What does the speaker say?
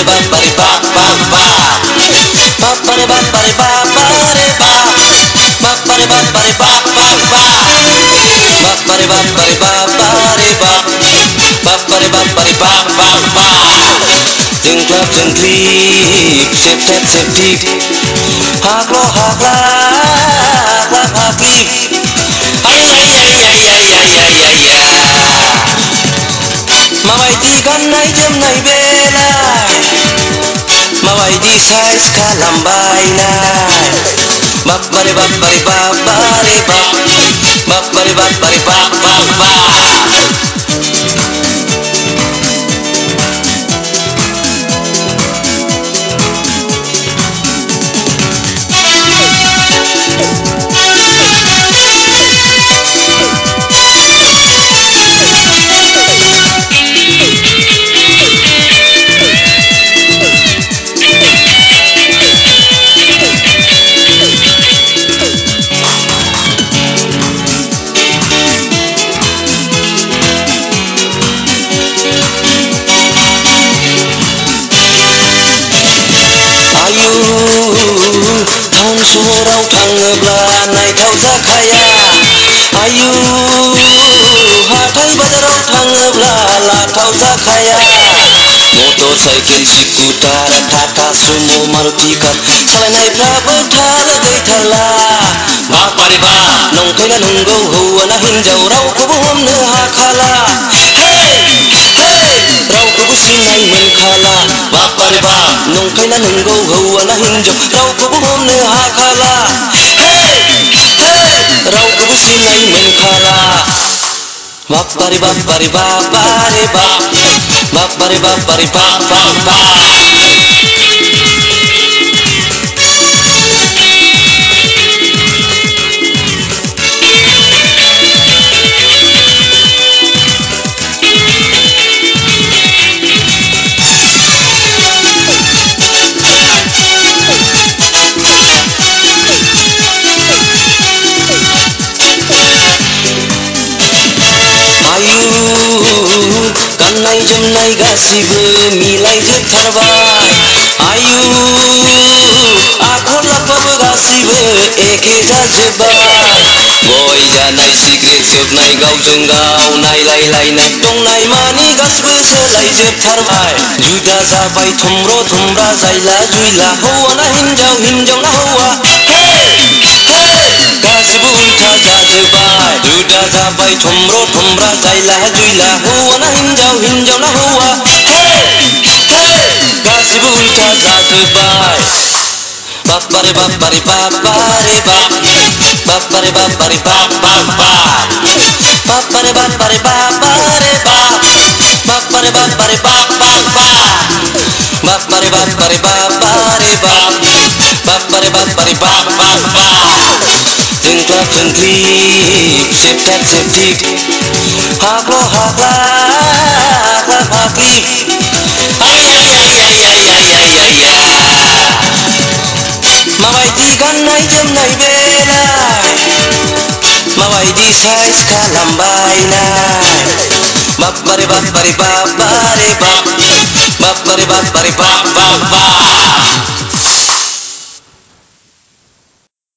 re ba ba re ba ba ba ba ba re ba ba re ba ba re ba ba ba re ba ba re ba ba ba ba ba re ba ba re ba ba re ba ba ba re ba ba re ba ba ba Think clubs and click, shape tap, shape deep, hack low, hack low, hack low, hack deep. size Columbine Bap bari bap bari bap bari bap. Bap bari bap bari bap bap. थाङोब्ला नायथाव जाखाया आयु हाथाय बाजाराव थाङोब्ला लाथाव जाखाया motor cycle scooter Tata Sumo Maruti car सालायनायफ्राबो थाल गैथारला बापारे बा नंखायना नंगौ हौवाना हिनजाव रावखौबो हमनो हाखाला हे हे रावखौबो सिनाय मोनखाला बापारे बा नंखायना नंगौ हौवाना हिनजाव रावखौबो हमनो हाखाला नहीं मन खरा बाप बारी बाप बारी बाप बारी, बाप। बाप बारी बाप बारी, बाप बाप जोमनाय गासिबो मिलायजोबथारबाय आयु आखल आखुआबो गासिबो एखे जाजोब्बाय गय जानाय सिग्रेट सोबनाय गावजों गाव नायलायलायनाय दंनाय मानि गासिबो सोलायजोबथारबाय जुदा जाबाय थमब्र थमब्रा जायला जुयला हौवाना हिनजाव हिनजावना हौवा। हे हे गासिबो उल्था जाजोब्बाय जुदा जाबाय थमब्र थमब्रा जायला जुयला हौवाना goodbye. Bop body bop body bop body bop. Bop body bop body bop bop bop. Bop body bop body bop body bop. Bop body bop body bop bop bop. Bop body bop body bop body bop. Bop body bop body bop bop bop. Twinkle twinkle, zip tap zip deep. Hawk low hawk low. Size কালাম বাইনা বাপারে বাপারে বাপারে বাপ বাপারে বাপারে বাপ বাপ